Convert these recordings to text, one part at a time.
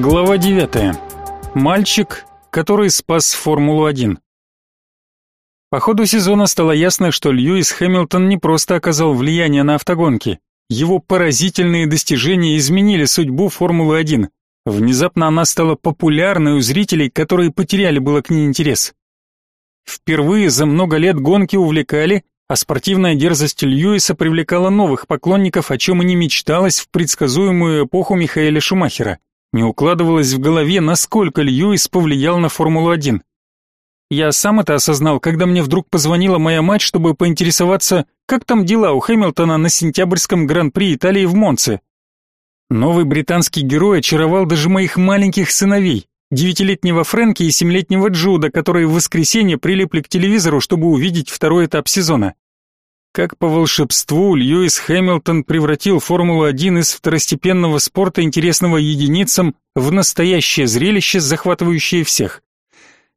Глава 9. Мальчик, который спас Формулу-1. По ходу сезона стало ясно, что Льюис Хэмилтон не просто оказал влияние на автогонки. Его поразительные достижения изменили судьбу Формулы-1. Внезапно она стала популярной у зрителей, которые потеряли было к ней интерес. Впервые за много лет гонки увлекали, а спортивная дерзость Льюиса привлекала новых поклонников, о чем и не мечталось в предсказуемую эпоху Михаэля Шумахера. Не укладывалось в голове, насколько Льюис повлиял на Формулу-1. Я сам это осознал, когда мне вдруг позвонила моя мать, чтобы поинтересоваться, как там дела у Хэмилтона на сентябрьском Гран-при Италии в Монце. Новый британский герой очаровал даже моих маленьких сыновей, девятилетнего Фрэнки и семилетнего Джуда, которые в воскресенье прилипли к телевизору, чтобы увидеть второй этап сезона. Как по волшебству Льюис Хэмилтон превратил Формулу-1 из второстепенного спорта, интересного единицам, в настоящее зрелище, захватывающее всех.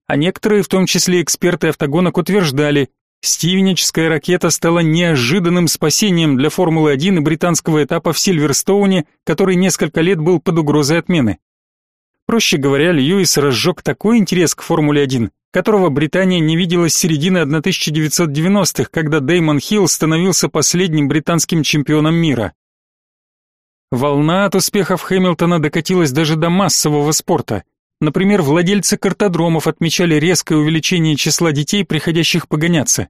А некоторые, в том числе эксперты автогонок, утверждали, стивеническая ракета стала неожиданным спасением для Формулы-1 и британского этапа в Сильверстоуне, который несколько лет был под угрозой отмены. Проще говоря, Льюис разжег такой интерес к Формуле-1, которого Британия не видела с середины 1990-х, когда Дэймон Хилл становился последним британским чемпионом мира. Волна от успехов Хэмилтона докатилась даже до массового спорта. Например, владельцы картодромов отмечали резкое увеличение числа детей, приходящих погоняться.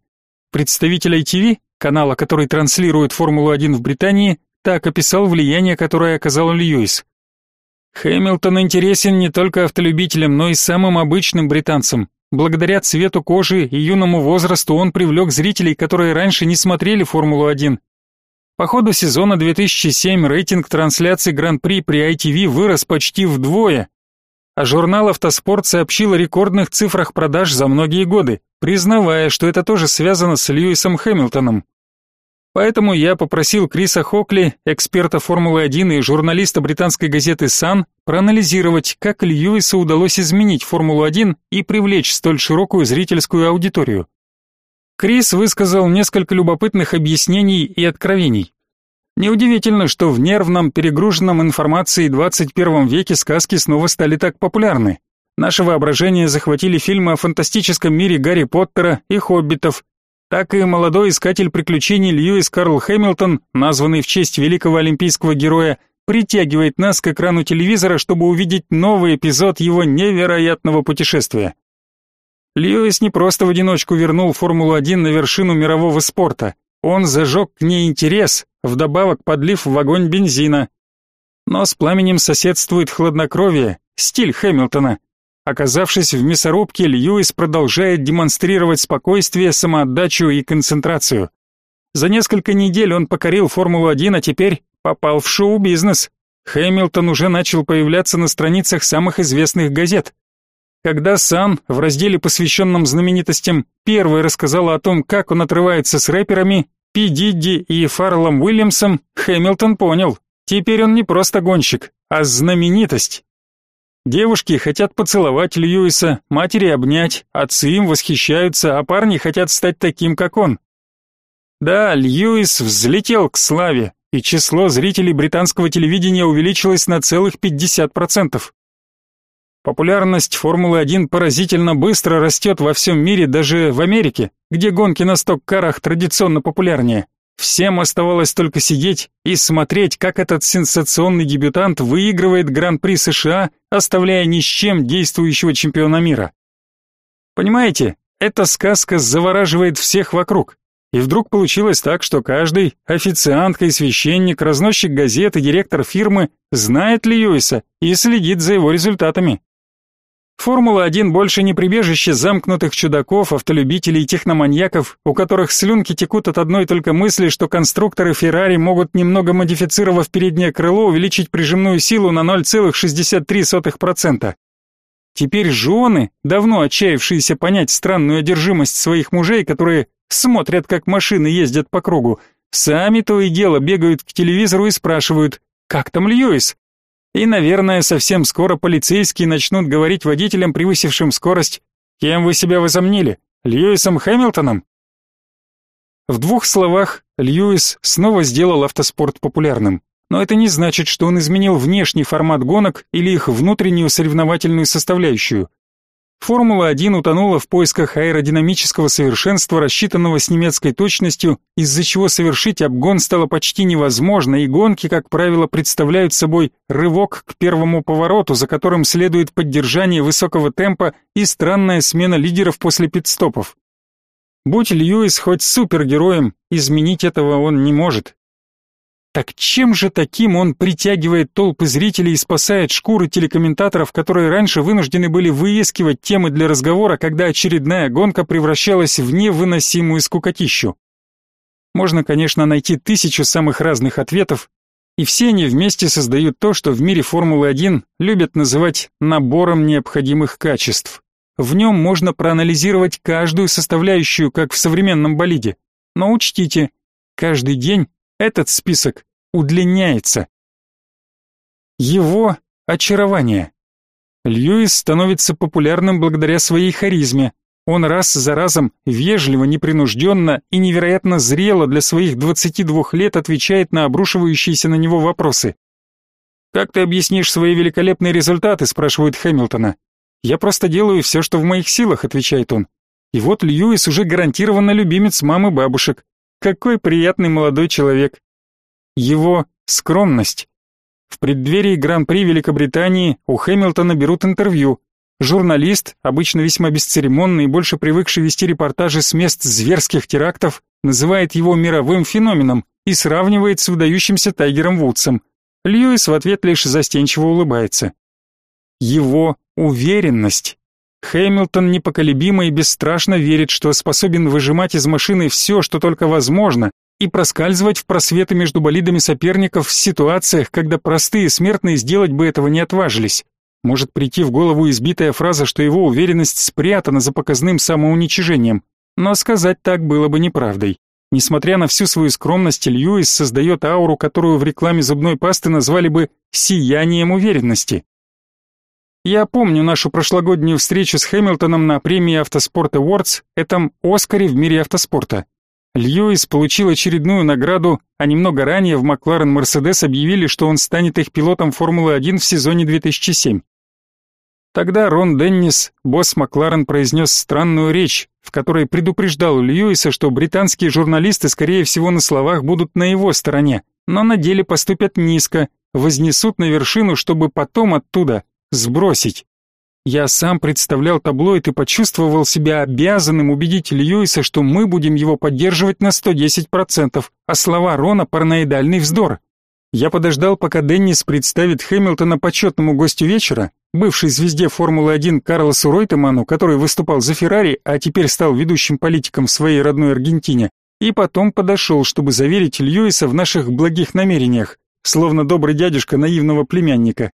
Представитель ITV, канала, который транслирует Формулу-1 в Британии, так описал влияние, которое оказал Льюис. Хэмилтон интересен не только автолюбителям, но и самым обычным британцам. Благодаря цвету кожи и юному возрасту он привлек зрителей, которые раньше не смотрели Формулу-1. По ходу сезона 2007 рейтинг трансляций Гран-при при ITV вырос почти вдвое, а журнал «Автоспорт» сообщил о рекордных цифрах продаж за многие годы, признавая, что это тоже связано с Льюисом Хэмилтоном. Поэтому я попросил Криса Хокли, эксперта Формулы-1 и журналиста британской газеты Sun, проанализировать, как Льюису удалось изменить Формулу-1 и привлечь столь широкую зрительскую аудиторию. Крис высказал несколько любопытных объяснений и откровений. Неудивительно, что в нервном, перегруженном информацией 21 веке сказки снова стали так популярны. Наше воображение захватили фильмы о фантастическом мире Гарри Поттера и Хоббитов, так и молодой искатель приключений Льюис Карл Хэмилтон, названный в честь великого олимпийского героя, притягивает нас к экрану телевизора, чтобы увидеть новый эпизод его невероятного путешествия. Льюис не просто в одиночку вернул Формулу-1 на вершину мирового спорта. Он зажег к ней интерес, вдобавок подлив в огонь бензина. Но с пламенем соседствует хладнокровие, стиль Хэмилтона – Оказавшись в мясорубке, Льюис продолжает демонстрировать спокойствие, самоотдачу и концентрацию. За несколько недель он покорил Формулу-1, а теперь попал в шоу-бизнес. Хэмилтон уже начал появляться на страницах самых известных газет. Когда Сан в разделе, посвященном знаменитостям, первый рассказала о том, как он отрывается с рэперами, Пи Дидди и Фарлом Уильямсом, Хэмилтон понял, теперь он не просто гонщик, а знаменитость. Девушки хотят поцеловать Льюиса, матери обнять, отцы им восхищаются, а парни хотят стать таким, как он. Да, Льюис взлетел к славе, и число зрителей британского телевидения увеличилось на целых 50%. Популярность Формулы-1 поразительно быстро растет во всем мире, даже в Америке, где гонки на сток-карах традиционно популярнее. Всем оставалось только сидеть и смотреть, как этот сенсационный дебютант выигрывает Гран-при США, оставляя ни с чем действующего чемпиона мира. Понимаете, эта сказка завораживает всех вокруг. И вдруг получилось так, что каждый официантка и священник, разносчик газет и директор фирмы знает Льюиса и следит за его результатами. Формула-1 больше не прибежище замкнутых чудаков, автолюбителей и техноманьяков, у которых слюнки текут от одной только мысли, что конструкторы Феррари могут немного модифицировав переднее крыло увеличить прижимную силу на 0,63%. Теперь жены, давно отчаявшиеся понять странную одержимость своих мужей, которые смотрят, как машины ездят по кругу, сами то и дело бегают к телевизору и спрашивают «Как там Льюис? И, наверное, совсем скоро полицейские начнут говорить водителям, превысившим скорость, кем вы себя возомнили, Льюисом Хэмилтоном? В двух словах, Льюис снова сделал автоспорт популярным. Но это не значит, что он изменил внешний формат гонок или их внутреннюю соревновательную составляющую. Формула-1 утонула в поисках аэродинамического совершенства, рассчитанного с немецкой точностью, из-за чего совершить обгон стало почти невозможно, и гонки, как правило, представляют собой рывок к первому повороту, за которым следует поддержание высокого темпа и странная смена лидеров после пит-стопов. Будь Льюис хоть супергероем, изменить этого он не может. Так чем же таким он притягивает толпы зрителей и спасает шкуры телекомментаторов, которые раньше вынуждены были выискивать темы для разговора, когда очередная гонка превращалась в невыносимую скукотищу? Можно, конечно, найти тысячу самых разных ответов, и все они вместе создают то, что в мире Формулы-1 любят называть набором необходимых качеств. В нем можно проанализировать каждую составляющую, как в современном болиде. Но учтите, каждый день этот список удлиняется. Его очарование. Льюис становится популярным благодаря своей харизме. Он раз за разом вежливо, непринужденно и невероятно зрело для своих 22 лет отвечает на обрушивающиеся на него вопросы. «Как ты объяснишь свои великолепные результаты?» – спрашивают Хэмилтона. «Я просто делаю все, что в моих силах», – отвечает он. И вот Льюис уже гарантированно любимец мамы бабушек. Какой приятный молодой человек. Его скромность. В преддверии Гран-при Великобритании у Хэмилтона берут интервью. Журналист, обычно весьма бесцеремонный и больше привыкший вести репортажи с мест зверских терактов, называет его мировым феноменом и сравнивает с выдающимся Тайгером Вудсом. Льюис в ответ лишь застенчиво улыбается. Его уверенность. Хэмилтон непоколебимо и бесстрашно верит, что способен выжимать из машины все, что только возможно, и проскальзывать в просветы между болидами соперников в ситуациях, когда простые смертные сделать бы этого не отважились. Может прийти в голову избитая фраза, что его уверенность спрятана за показным самоуничижением, но сказать так было бы неправдой. Несмотря на всю свою скромность, Льюис создает ауру, которую в рекламе зубной пасты назвали бы «сиянием уверенности». Я помню нашу прошлогоднюю встречу с Хэмилтоном на премии Автоспорт Awards, этом Оскаре в мире автоспорта. Льюис получил очередную награду, а немного ранее в Макларен Мерседес объявили, что он станет их пилотом Формулы-1 в сезоне 2007. Тогда Рон Деннис, босс Макларен, произнес странную речь, в которой предупреждал Льюиса, что британские журналисты, скорее всего, на словах будут на его стороне, но на деле поступят низко, вознесут на вершину, чтобы потом оттуда сбросить. Я сам представлял таблоид и почувствовал себя обязанным убедить Льюиса, что мы будем его поддерживать на 110%, а слова Рона – параноидальный вздор. Я подождал, пока Деннис представит Хэмилтона почетному гостю вечера, бывшей звезде Формулы-1 Карлосу Ройтеману, который выступал за Феррари, а теперь стал ведущим политиком в своей родной Аргентине, и потом подошел, чтобы заверить Льюиса в наших благих намерениях, словно добрый дядюшка наивного племянника.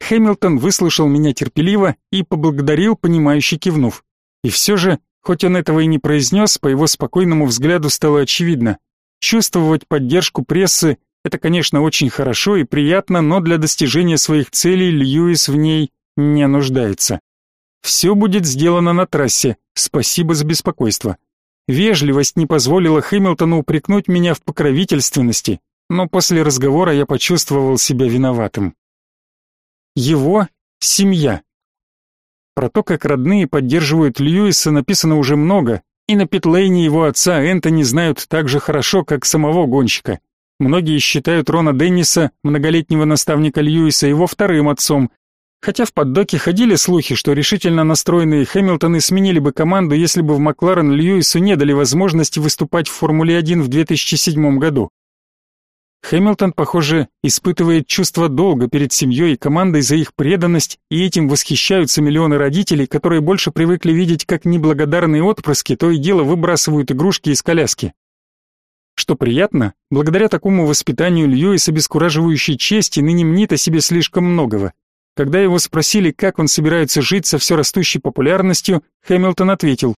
Хэмилтон выслушал меня терпеливо и поблагодарил, понимающе кивнув. И все же, хоть он этого и не произнес, по его спокойному взгляду стало очевидно. Чувствовать поддержку прессы – это, конечно, очень хорошо и приятно, но для достижения своих целей Льюис в ней не нуждается. Все будет сделано на трассе, спасибо за беспокойство. Вежливость не позволила Хэмилтону упрекнуть меня в покровительственности, но после разговора я почувствовал себя виноватым. Его семья. Про то, как родные поддерживают Льюиса, написано уже много, и на питлейне его отца Энтони знают так же хорошо, как самого гонщика. Многие считают Рона Денниса, многолетнего наставника Льюиса, его вторым отцом, хотя в поддоке ходили слухи, что решительно настроенные Хэмилтоны сменили бы команду, если бы в Макларен Льюису не дали возможности выступать в Формуле-1 в 2007 году. Хэмилтон, похоже, испытывает чувство долга перед семьей и командой за их преданность, и этим восхищаются миллионы родителей, которые больше привыкли видеть как неблагодарные отпрыски, то и дело выбрасывают игрушки из коляски. Что приятно, благодаря такому воспитанию Льюис обескураживающей чести ныне мнит о себе слишком многого. Когда его спросили, как он собирается жить со все растущей популярностью, Хэмилтон ответил,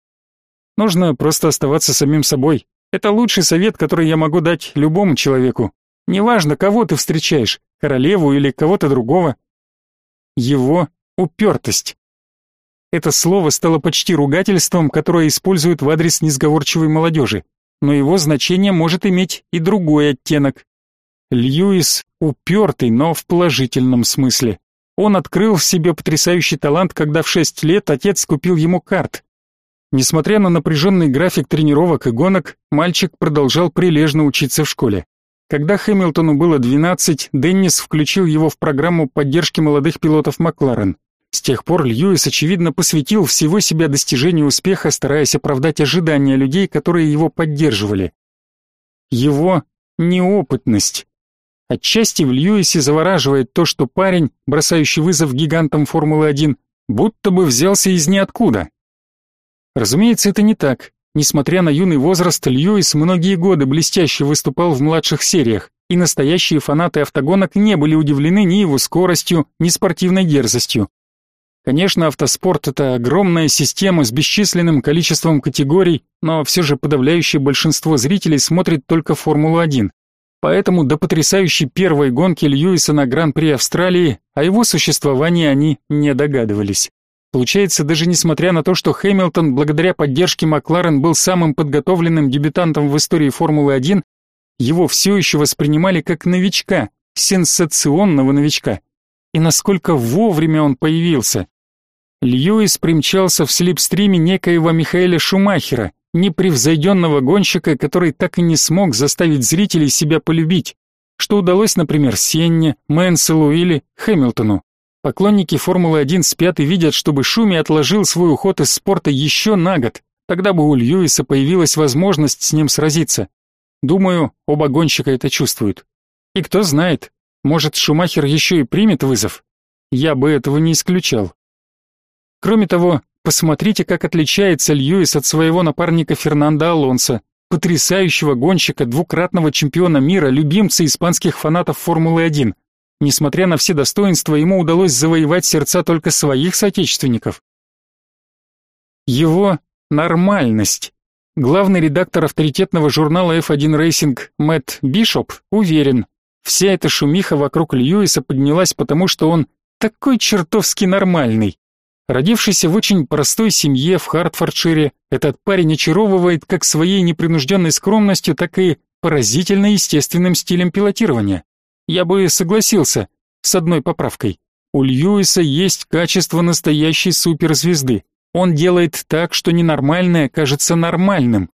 «Нужно просто оставаться самим собой. Это лучший совет, который я могу дать любому человеку. Неважно, кого ты встречаешь, королеву или кого-то другого. Его упертость. Это слово стало почти ругательством, которое используют в адрес несговорчивой молодежи, но его значение может иметь и другой оттенок. Льюис упертый, но в положительном смысле. Он открыл в себе потрясающий талант, когда в шесть лет отец купил ему карт. Несмотря на напряженный график тренировок и гонок, мальчик продолжал прилежно учиться в школе. Когда Хэмилтону было 12, Деннис включил его в программу поддержки молодых пилотов Макларен. С тех пор Льюис, очевидно, посвятил всего себя достижению успеха, стараясь оправдать ожидания людей, которые его поддерживали. Его неопытность. Отчасти в Льюисе завораживает то, что парень, бросающий вызов гигантам Формулы-1, будто бы взялся из ниоткуда. Разумеется, это не так. Несмотря на юный возраст, Льюис многие годы блестяще выступал в младших сериях, и настоящие фанаты автогонок не были удивлены ни его скоростью, ни спортивной дерзостью. Конечно, автоспорт — это огромная система с бесчисленным количеством категорий, но все же подавляющее большинство зрителей смотрит только Формулу-1. Поэтому до потрясающей первой гонки Льюиса на Гран-при Австралии о его существовании они не догадывались. Получается, даже несмотря на то, что Хэмилтон благодаря поддержке Макларен был самым подготовленным дебютантом в истории Формулы-1, его все еще воспринимали как новичка, сенсационного новичка и насколько вовремя он появился. Льюис примчался в слепстриме некоего Михаэля Шумахера, непревзойденного гонщика, который так и не смог заставить зрителей себя полюбить, что удалось, например, Сенне, Мэнселу или Хэмилтону. Поклонники Формулы-1 спят и видят, чтобы Шуми отложил свой уход из спорта еще на год, тогда бы у Льюиса появилась возможность с ним сразиться. Думаю, оба гонщика это чувствуют. И кто знает, может, Шумахер еще и примет вызов? Я бы этого не исключал. Кроме того, посмотрите, как отличается Льюис от своего напарника Фернандо Алонсо, потрясающего гонщика, двукратного чемпиона мира, любимца испанских фанатов Формулы-1. Несмотря на все достоинства, ему удалось завоевать сердца только своих соотечественников. Его нормальность. Главный редактор авторитетного журнала F1 Racing Мэтт Бишоп уверен, Вся эта шумиха вокруг Льюиса поднялась потому, что он такой чертовски нормальный. Родившийся в очень простой семье в Хартфордшире, этот парень очаровывает как своей непринужденной скромностью, так и поразительно естественным стилем пилотирования. Я бы согласился с одной поправкой. У Льюиса есть качество настоящей суперзвезды. Он делает так, что ненормальное кажется нормальным.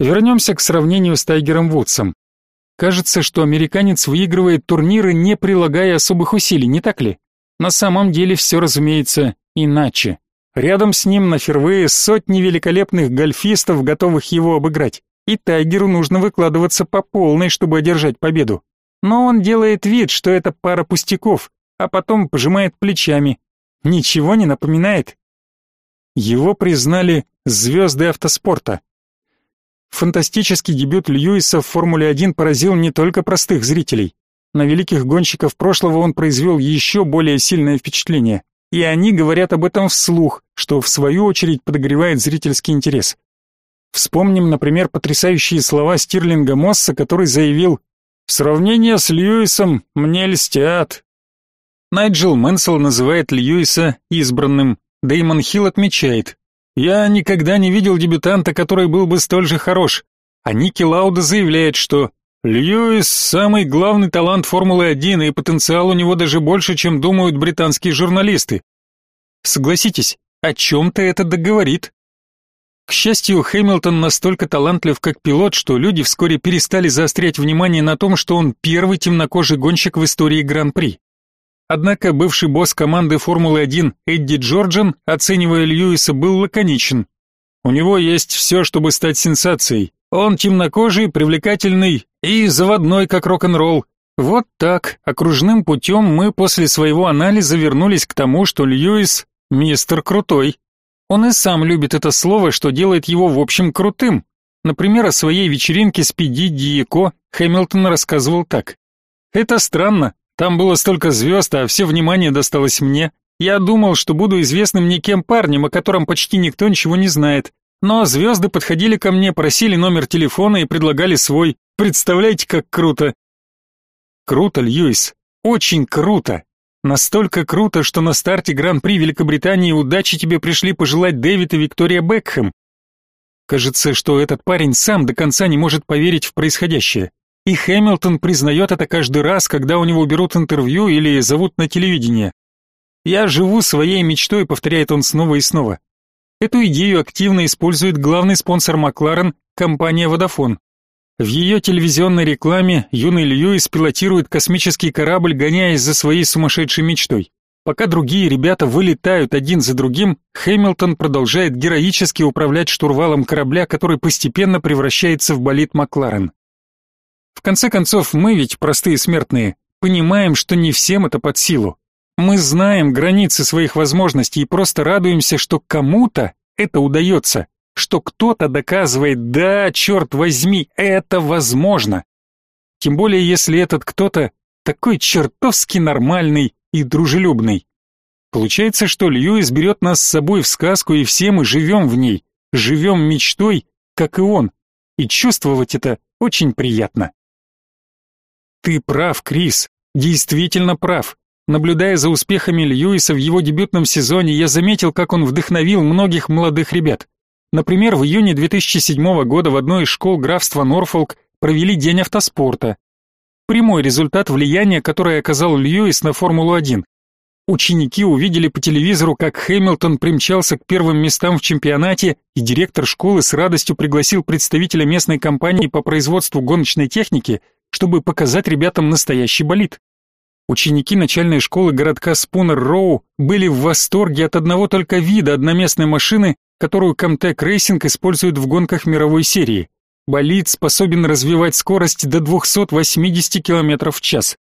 Вернемся к сравнению с Тайгером Вудсом. Кажется, что американец выигрывает турниры, не прилагая особых усилий, не так ли? На самом деле все, разумеется, иначе. Рядом с ним на фервее сотни великолепных гольфистов, готовых его обыграть. И Тайгеру нужно выкладываться по полной, чтобы одержать победу. Но он делает вид, что это пара пустяков, а потом пожимает плечами. Ничего не напоминает. Его признали звезды автоспорта. Фантастический дебют Льюиса в Формуле-1 поразил не только простых зрителей. На великих гонщиков прошлого он произвел еще более сильное впечатление. И они говорят об этом вслух, что в свою очередь подогревает зрительский интерес. Вспомним, например, потрясающие слова Стирлинга Мосса, который заявил «Сравнение с Льюисом мне льстят». Найджел Мэнсел называет Льюиса избранным. Деймон Хилл отмечает я никогда не видел дебютанта, который был бы столь же хорош. А Ники Лауда заявляет, что Льюис – самый главный талант Формулы-1, и потенциал у него даже больше, чем думают британские журналисты. Согласитесь, о чем-то это договорит. К счастью, Хэмилтон настолько талантлив как пилот, что люди вскоре перестали заострять внимание на том, что он первый темнокожий гонщик в истории Гран-при. Однако бывший босс команды Формулы-1 Эдди Джорджан, оценивая Льюиса, был лаконичен. У него есть все, чтобы стать сенсацией. Он темнокожий, привлекательный и заводной, как рок-н-ролл. Вот так, окружным путем мы после своего анализа вернулись к тому, что Льюис — мистер крутой. Он и сам любит это слово, что делает его в общем крутым. Например, о своей вечеринке с Пиди Диеко Хэмилтон рассказывал так. «Это странно, там было столько звезд, а все внимание досталось мне. Я думал, что буду известным никем парнем, о котором почти никто ничего не знает. Но звезды подходили ко мне, просили номер телефона и предлагали свой. Представляете, как круто? Круто, Льюис. Очень круто. Настолько круто, что на старте Гран-при Великобритании удачи тебе пришли пожелать Дэвид и Виктория Бекхэм. Кажется, что этот парень сам до конца не может поверить в происходящее. И Хэмилтон признает это каждый раз, когда у него берут интервью или зовут на телевидение. «Я живу своей мечтой», — повторяет он снова и снова. Эту идею активно использует главный спонсор Макларен, компания Vodafone. В ее телевизионной рекламе юный Льюис пилотирует космический корабль, гоняясь за своей сумасшедшей мечтой. Пока другие ребята вылетают один за другим, Хэмилтон продолжает героически управлять штурвалом корабля, который постепенно превращается в болид Макларен. В конце концов, мы ведь простые смертные, понимаем, что не всем это под силу. Мы знаем границы своих возможностей и просто радуемся, что кому-то это удается что кто-то доказывает, да, черт возьми, это возможно. Тем более, если этот кто-то такой чертовски нормальный и дружелюбный. Получается, что Льюис берет нас с собой в сказку, и все мы живем в ней, живем мечтой, как и он, и чувствовать это очень приятно. Ты прав, Крис, действительно прав. Наблюдая за успехами Льюиса в его дебютном сезоне, я заметил, как он вдохновил многих молодых ребят. Например, в июне 2007 года в одной из школ графства Норфолк провели День автоспорта. Прямой результат влияния, которое оказал Льюис на Формулу-1. Ученики увидели по телевизору, как Хэмилтон примчался к первым местам в чемпионате, и директор школы с радостью пригласил представителя местной компании по производству гоночной техники, чтобы показать ребятам настоящий болид. Ученики начальной школы городка Спунер-Роу были в восторге от одного только вида одноместной машины которую Comtech Racing использует в гонках мировой серии. Болид способен развивать скорость до 280 км в час.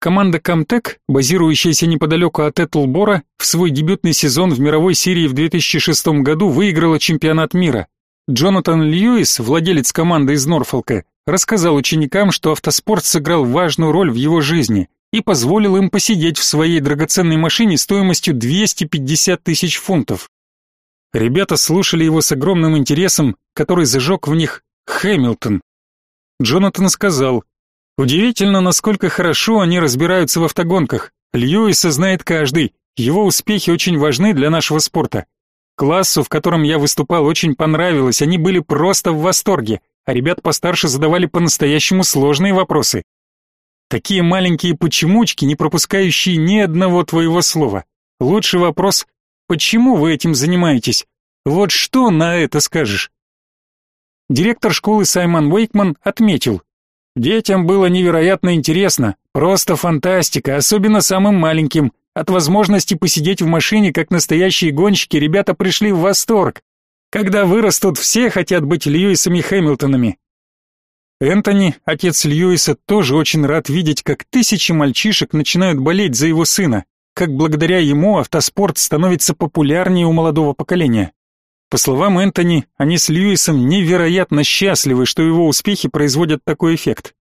Команда Comtech, базирующаяся неподалеку от Этлбора, в свой дебютный сезон в мировой серии в 2006 году выиграла чемпионат мира. Джонатан Льюис, владелец команды из Норфолка, рассказал ученикам, что автоспорт сыграл важную роль в его жизни и позволил им посидеть в своей драгоценной машине стоимостью 250 тысяч фунтов. Ребята слушали его с огромным интересом, который зажег в них Хэмилтон. Джонатан сказал, «Удивительно, насколько хорошо они разбираются в автогонках. Льюиса знает каждый, его успехи очень важны для нашего спорта. Классу, в котором я выступал, очень понравилось, они были просто в восторге, а ребят постарше задавали по-настоящему сложные вопросы. Такие маленькие почемучки, не пропускающие ни одного твоего слова. Лучший вопрос Почему вы этим занимаетесь? Вот что на это скажешь? Директор школы Саймон Уэйкман отметил: детям было невероятно интересно, просто фантастика, особенно самым маленьким. От возможности посидеть в машине как настоящие гонщики ребята пришли в восторг. Когда вырастут, все хотят быть Льюисами Хэмилтонами. Энтони, отец Льюиса, тоже очень рад видеть, как тысячи мальчишек начинают болеть за его сына как благодаря ему автоспорт становится популярнее у молодого поколения. По словам Энтони, они с Льюисом невероятно счастливы, что его успехи производят такой эффект.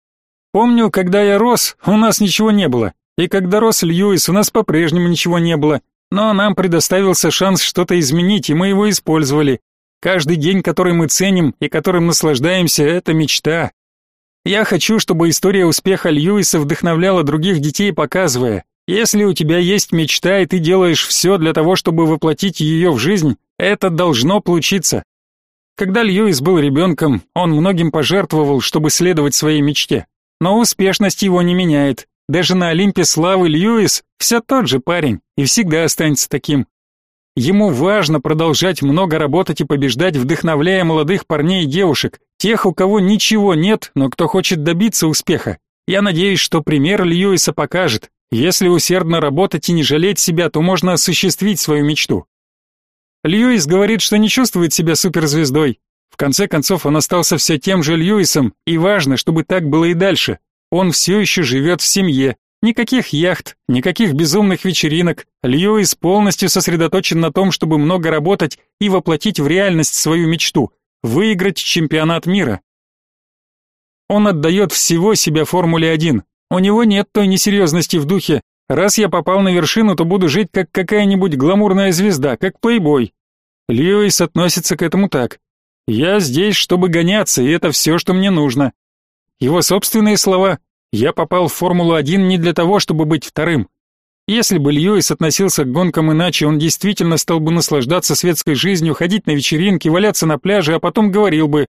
Помню, когда я рос, у нас ничего не было, и когда рос Льюис, у нас по-прежнему ничего не было, но нам предоставился шанс что-то изменить, и мы его использовали. Каждый день, который мы ценим и которым наслаждаемся, это мечта. Я хочу, чтобы история успеха Льюиса вдохновляла других детей, показывая, если у тебя есть мечта, и ты делаешь все для того, чтобы воплотить ее в жизнь, это должно получиться. Когда Льюис был ребенком, он многим пожертвовал, чтобы следовать своей мечте. Но успешность его не меняет. Даже на Олимпе славы Льюис все тот же парень и всегда останется таким. Ему важно продолжать много работать и побеждать, вдохновляя молодых парней и девушек, тех, у кого ничего нет, но кто хочет добиться успеха. Я надеюсь, что пример Льюиса покажет, если усердно работать и не жалеть себя, то можно осуществить свою мечту. Льюис говорит, что не чувствует себя суперзвездой. В конце концов, он остался все тем же Льюисом, и важно, чтобы так было и дальше. Он все еще живет в семье. Никаких яхт, никаких безумных вечеринок. Льюис полностью сосредоточен на том, чтобы много работать и воплотить в реальность свою мечту – выиграть чемпионат мира. Он отдает всего себя Формуле-1, у него нет той несерьезности в духе «раз я попал на вершину, то буду жить как какая-нибудь гламурная звезда, как плейбой». Льюис относится к этому так. «Я здесь, чтобы гоняться, и это все, что мне нужно». Его собственные слова «я попал в Формулу-1 не для того, чтобы быть вторым». Если бы Льюис относился к гонкам иначе, он действительно стал бы наслаждаться светской жизнью, ходить на вечеринки, валяться на пляже, а потом говорил бы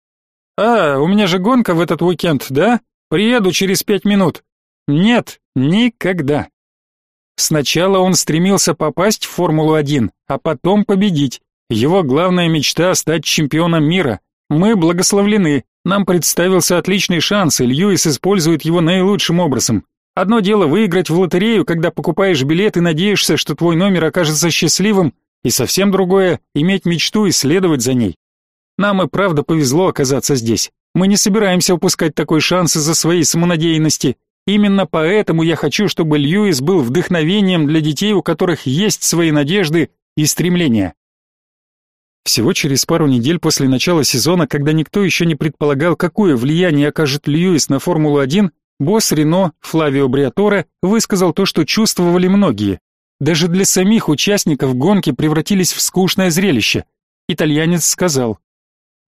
«А, у меня же гонка в этот уикенд, да? Приеду через пять минут. Нет, никогда. Сначала он стремился попасть в Формулу-1, а потом победить. Его главная мечта стать чемпионом мира. Мы благословлены. Нам представился отличный шанс, и Льюис использует его наилучшим образом. Одно дело выиграть в лотерею, когда покупаешь билет и надеешься, что твой номер окажется счастливым, и совсем другое иметь мечту и следовать за ней. Нам и правда повезло оказаться здесь. Мы не собираемся упускать такой шанс из-за своей самонадеянности. Именно поэтому я хочу, чтобы Льюис был вдохновением для детей, у которых есть свои надежды и стремления. Всего через пару недель после начала сезона, когда никто еще не предполагал, какое влияние окажет Льюис на Формулу-1, босс Рено Флавио Бриаторе высказал то, что чувствовали многие. Даже для самих участников гонки превратились в скучное зрелище. Итальянец сказал,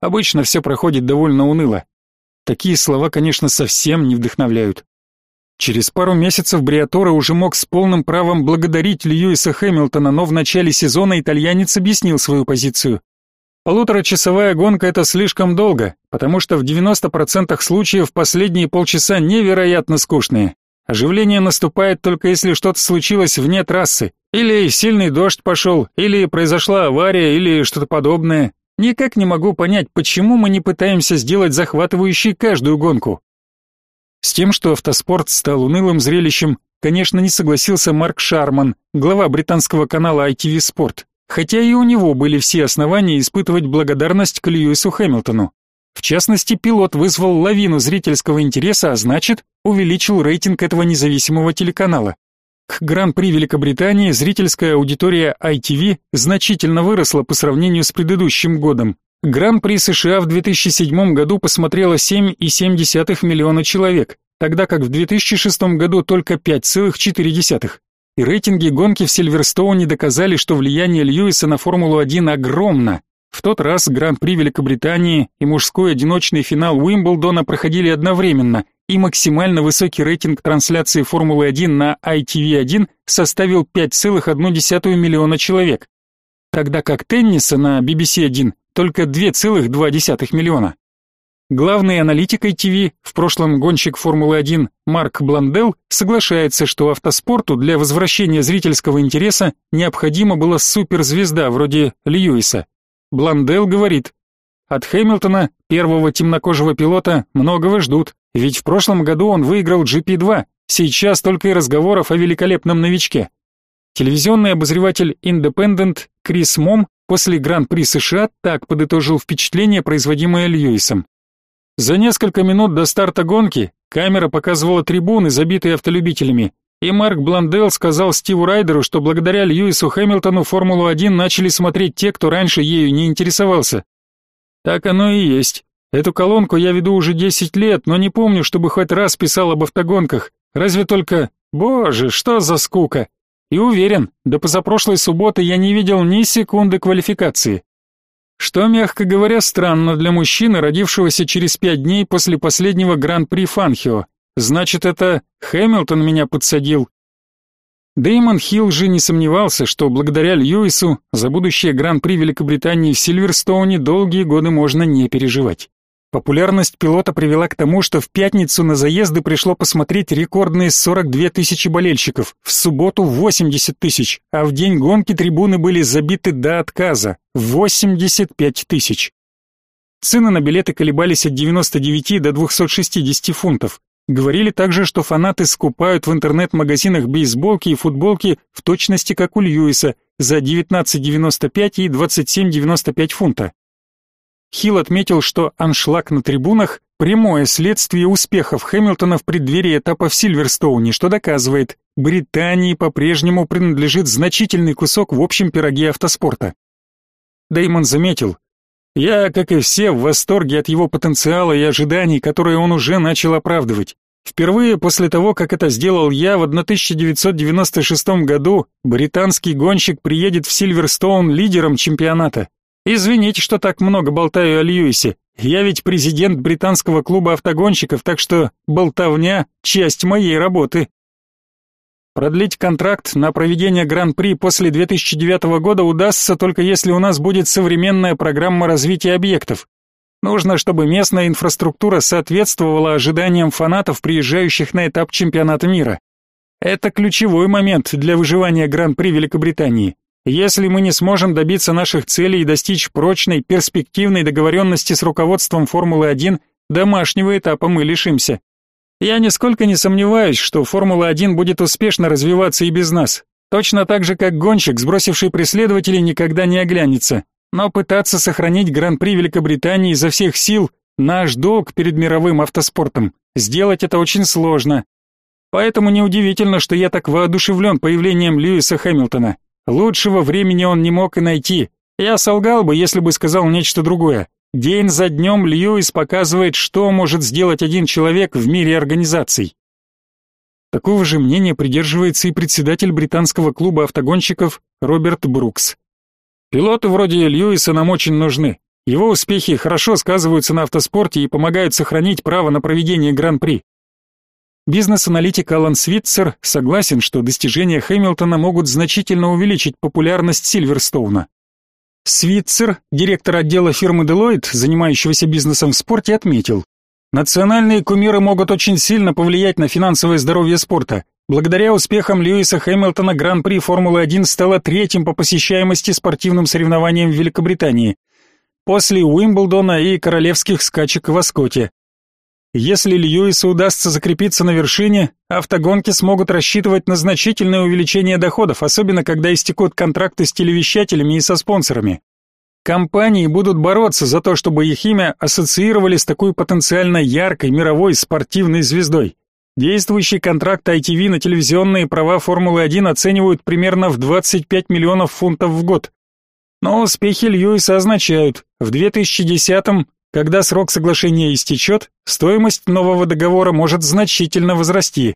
«Обычно все проходит довольно уныло. Такие слова, конечно, совсем не вдохновляют. Через пару месяцев Бриаторе уже мог с полным правом благодарить Льюиса Хэмилтона, но в начале сезона итальянец объяснил свою позицию. Полуторачасовая гонка это слишком долго, потому что в 90% случаев последние полчаса невероятно скучные. Оживление наступает только если что-то случилось вне трассы, или сильный дождь пошел, или произошла авария, или что-то подобное. Никак не могу понять, почему мы не пытаемся сделать захватывающей каждую гонку. С тем, что автоспорт стал унылым зрелищем, конечно, не согласился Марк Шарман, глава британского канала ITV Sport, хотя и у него были все основания испытывать благодарность к Льюису Хэмилтону. В частности, пилот вызвал лавину зрительского интереса, а значит, увеличил рейтинг этого независимого телеканала. К Гран-при Великобритании зрительская аудитория ITV значительно выросла по сравнению с предыдущим годом. Гран-при США в 2007 году посмотрело 7,7 миллиона человек, тогда как в 2006 году только 5,4. И рейтинги гонки в Сильверстоуне доказали, что влияние Льюиса на Формулу-1 огромно. В тот раз Гран-при Великобритании и мужской одиночный финал Уимблдона проходили одновременно, и максимально высокий рейтинг трансляции Формулы-1 на ITV1 составил 5,1 миллиона человек, тогда как тенниса на BBC1 только 2,2 миллиона. Главный аналитик ITV, в прошлом гонщик Формулы-1 Марк Бландел, соглашается, что автоспорту для возвращения зрительского интереса необходима была суперзвезда вроде Льюиса. Бландел говорит, от Хэмилтона, первого темнокожего пилота, многого ждут, ведь в прошлом году он выиграл GP2, сейчас только и разговоров о великолепном новичке. Телевизионный обозреватель Independent Крис Мом после Гран-при США так подытожил впечатление, производимое Льюисом. За несколько минут до старта гонки камера показывала трибуны, забитые автолюбителями, и Марк Бландел сказал Стиву Райдеру, что благодаря Льюису Хэмилтону Формулу-1 начали смотреть те, кто раньше ею не интересовался. Так оно и есть. Эту колонку я веду уже 10 лет, но не помню, чтобы хоть раз писал об автогонках. Разве только «Боже, что за скука!» И уверен, до позапрошлой субботы я не видел ни секунды квалификации. Что, мягко говоря, странно для мужчины, родившегося через пять дней после последнего Гран-при Фанхио. Значит, это Хэмилтон меня подсадил. Дэймон Хилл же не сомневался, что благодаря Льюису за будущее Гран-при Великобритании в Сильверстоуне долгие годы можно не переживать. Популярность пилота привела к тому, что в пятницу на заезды пришло посмотреть рекордные 42 тысячи болельщиков, в субботу 80 тысяч, а в день гонки трибуны были забиты до отказа – 85 тысяч. Цены на билеты колебались от 99 до 260 фунтов. Говорили также, что фанаты скупают в интернет-магазинах бейсболки и футболки в точности как у Льюиса за 19,95 и 27,95 фунта. Хилл отметил, что аншлаг на трибунах – прямое следствие успехов Хэмилтона в преддверии этапа в Сильверстоуне, что доказывает, Британии по-прежнему принадлежит значительный кусок в общем пироге автоспорта. Дэймон заметил, «Я, как и все, в восторге от его потенциала и ожиданий, которые он уже начал оправдывать. Впервые после того, как это сделал я в 1996 году, британский гонщик приедет в Сильверстоун лидером чемпионата. Извините, что так много болтаю о Льюисе. Я ведь президент британского клуба автогонщиков, так что болтовня — часть моей работы. Продлить контракт на проведение Гран-при после 2009 года удастся только если у нас будет современная программа развития объектов. Нужно, чтобы местная инфраструктура соответствовала ожиданиям фанатов, приезжающих на этап чемпионата мира. Это ключевой момент для выживания Гран-при Великобритании. Если мы не сможем добиться наших целей и достичь прочной, перспективной договоренности с руководством Формулы-1, домашнего этапа мы лишимся. Я нисколько не сомневаюсь, что Формула-1 будет успешно развиваться и без нас. Точно так же, как гонщик, сбросивший преследователей, никогда не оглянется. Но пытаться сохранить Гран-при Великобритании изо всех сил – наш долг перед мировым автоспортом. Сделать это очень сложно. Поэтому неудивительно, что я так воодушевлен появлением Льюиса Хэмилтона. Лучшего времени он не мог и найти. Я солгал бы, если бы сказал нечто другое. День за днем Льюис показывает, что может сделать один человек в мире организаций. Такого же мнения придерживается и председатель британского клуба автогонщиков Роберт Брукс. Пилоты вроде Льюиса нам очень нужны. Его успехи хорошо сказываются на автоспорте и помогают сохранить право на проведение Гран-при. Бизнес-аналитик Алан Свитцер согласен, что достижения Хэмилтона могут значительно увеличить популярность Сильверстоуна. Свитцер, директор отдела фирмы Deloitte, занимающегося бизнесом в спорте, отметил, Национальные кумиры могут очень сильно повлиять на финансовое здоровье спорта. Благодаря успехам Льюиса Хэмилтона Гран-при Формулы-1 стало третьим по посещаемости спортивным соревнованием в Великобритании, после Уимблдона и королевских скачек в Аскоте. Если Льюису удастся закрепиться на вершине, автогонки смогут рассчитывать на значительное увеличение доходов, особенно когда истекут контракты с телевещателями и со спонсорами. Компании будут бороться за то, чтобы их имя ассоциировали с такой потенциально яркой мировой спортивной звездой. Действующий контракт ITV на телевизионные права Формулы-1 оценивают примерно в 25 миллионов фунтов в год. Но успехи Льюиса означают, в 2010-м, когда срок соглашения истечет, стоимость нового договора может значительно возрасти.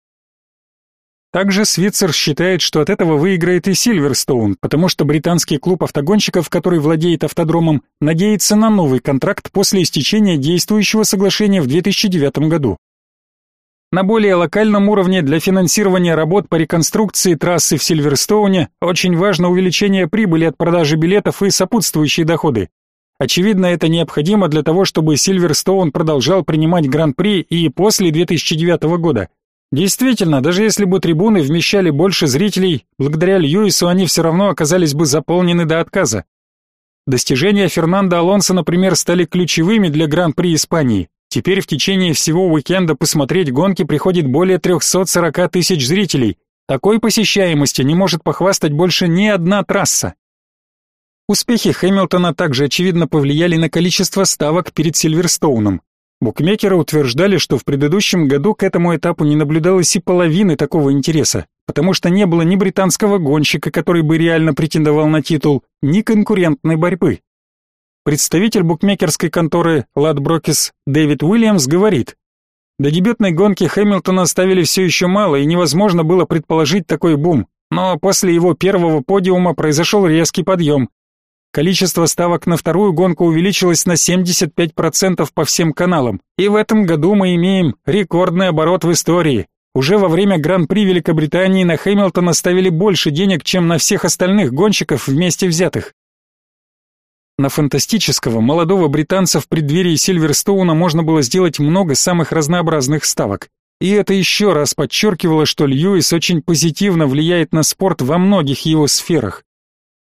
Также Свитцер считает, что от этого выиграет и Сильверстоун, потому что британский клуб автогонщиков, который владеет автодромом, надеется на новый контракт после истечения действующего соглашения в 2009 году. На более локальном уровне для финансирования работ по реконструкции трассы в Сильверстоуне очень важно увеличение прибыли от продажи билетов и сопутствующие доходы. Очевидно, это необходимо для того, чтобы Сильверстоун продолжал принимать Гран-при и после 2009 года. Действительно, даже если бы трибуны вмещали больше зрителей, благодаря Льюису они все равно оказались бы заполнены до отказа. Достижения Фернандо Алонсо, например, стали ключевыми для Гран-при Испании. Теперь в течение всего уикенда посмотреть гонки приходит более 340 тысяч зрителей. Такой посещаемости не может похвастать больше ни одна трасса. Успехи Хэмилтона также очевидно повлияли на количество ставок перед Сильверстоуном. Букмекеры утверждали, что в предыдущем году к этому этапу не наблюдалось и половины такого интереса, потому что не было ни британского гонщика, который бы реально претендовал на титул, ни конкурентной борьбы. Представитель букмекерской конторы Ладброкис Дэвид Уильямс говорит, до дебютной гонки Хэмилтона оставили все еще мало, и невозможно было предположить такой бум, но после его первого подиума произошел резкий подъем. Количество ставок на вторую гонку увеличилось на 75% по всем каналам, и в этом году мы имеем рекордный оборот в истории. Уже во время Гран-при Великобритании на Хэмилтона ставили больше денег, чем на всех остальных гонщиков вместе взятых. На фантастического молодого британца в преддверии Сильверстоуна можно было сделать много самых разнообразных ставок. И это еще раз подчеркивало, что Льюис очень позитивно влияет на спорт во многих его сферах.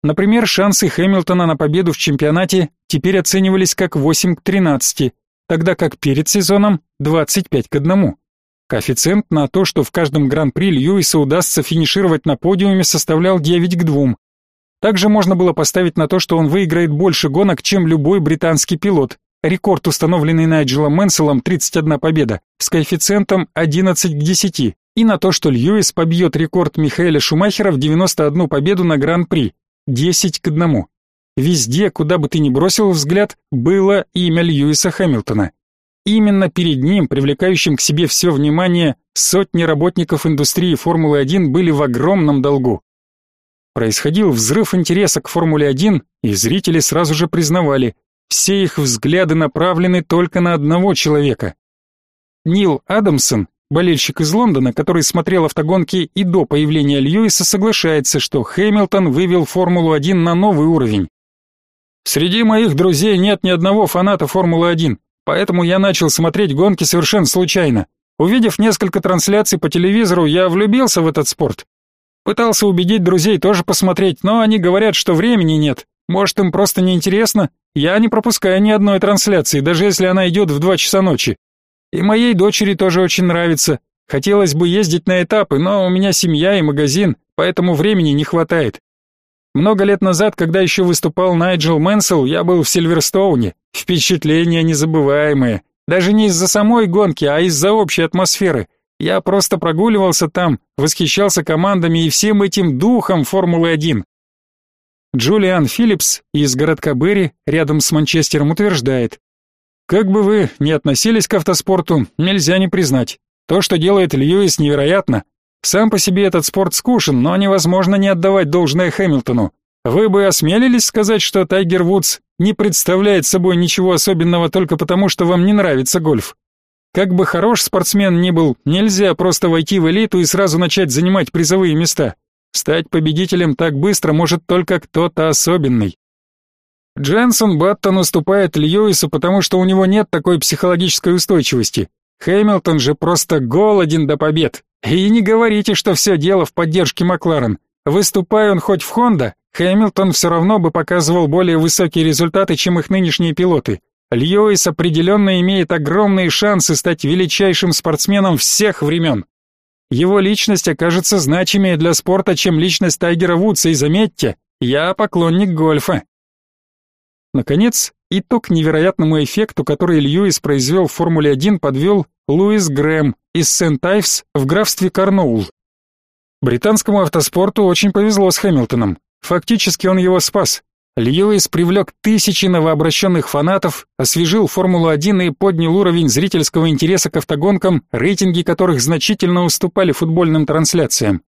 Например, шансы Хэмилтона на победу в чемпионате теперь оценивались как 8 к 13, тогда как перед сезоном 25 к 1. Коэффициент на то, что в каждом гран-при Льюиса удастся финишировать на подиуме, составлял 9 к 2, также можно было поставить на то, что он выиграет больше гонок, чем любой британский пилот. Рекорд, установленный Найджелом Мэнселом, 31 победа, с коэффициентом 11 к 10, и на то, что Льюис побьет рекорд Михаэля Шумахера в 91 победу на Гран-при, 10 к 1. Везде, куда бы ты ни бросил взгляд, было имя Льюиса Хэмилтона. Именно перед ним, привлекающим к себе все внимание, сотни работников индустрии Формулы-1 были в огромном долгу. Происходил взрыв интереса к Формуле-1, и зрители сразу же признавали, все их взгляды направлены только на одного человека. Нил Адамсон, болельщик из Лондона, который смотрел автогонки и до появления Льюиса, соглашается, что Хэмилтон вывел Формулу-1 на новый уровень. Среди моих друзей нет ни одного фаната Формулы-1, поэтому я начал смотреть гонки совершенно случайно. Увидев несколько трансляций по телевизору, я влюбился в этот спорт. Пытался убедить друзей тоже посмотреть, но они говорят, что времени нет. Может, им просто неинтересно? Я не пропускаю ни одной трансляции, даже если она идет в два часа ночи. И моей дочери тоже очень нравится. Хотелось бы ездить на этапы, но у меня семья и магазин, поэтому времени не хватает. Много лет назад, когда еще выступал Найджел Мэнсел, я был в Сильверстоуне. Впечатления незабываемые. Даже не из-за самой гонки, а из-за общей атмосферы. Я просто прогуливался там, восхищался командами и всем этим духом Формулы-1. Джулиан Филлипс из городка Берри, рядом с Манчестером, утверждает, как бы вы ни относились к автоспорту, нельзя не признать. То, что делает Льюис, невероятно. Сам по себе этот спорт скучен, но невозможно не отдавать должное Хэмилтону. Вы бы осмелились сказать, что Тайгер Вудс не представляет собой ничего особенного только потому, что вам не нравится гольф? Как бы хорош спортсмен ни был, нельзя просто войти в элиту и сразу начать занимать призовые места. Стать победителем так быстро может только кто-то особенный. Дженсон Баттон уступает Льюису, потому что у него нет такой психологической устойчивости. Хэмилтон же просто голоден до побед. И не говорите, что все дело в поддержке Макларен. Выступая он хоть в Хонда, Хэмилтон все равно бы показывал более высокие результаты, чем их нынешние пилоты. Льюис определенно имеет огромные шансы стать величайшим спортсменом всех времен. Его личность окажется значимее для спорта, чем личность Тайгера Вудса, и заметьте, я поклонник гольфа. Наконец, итог невероятному эффекту, который Льюис произвел в Формуле-1, подвел Луис Грэм из Сент-Айвс в графстве Корноул. Британскому автоспорту очень повезло с Хэмилтоном. Фактически он его спас. Льюис привлек тысячи новообращенных фанатов, освежил Формулу-1 и поднял уровень зрительского интереса к автогонкам, рейтинги которых значительно уступали футбольным трансляциям.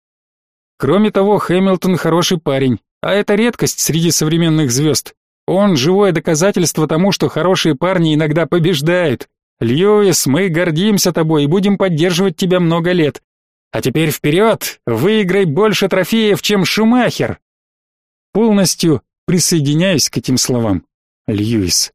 Кроме того, Хэмилтон хороший парень, а это редкость среди современных звезд. Он живое доказательство тому, что хорошие парни иногда побеждают. Льюис, мы гордимся тобой и будем поддерживать тебя много лет. А теперь вперед, выиграй больше трофеев, чем Шумахер. Полностью присоединяюсь к этим словам. Льюис.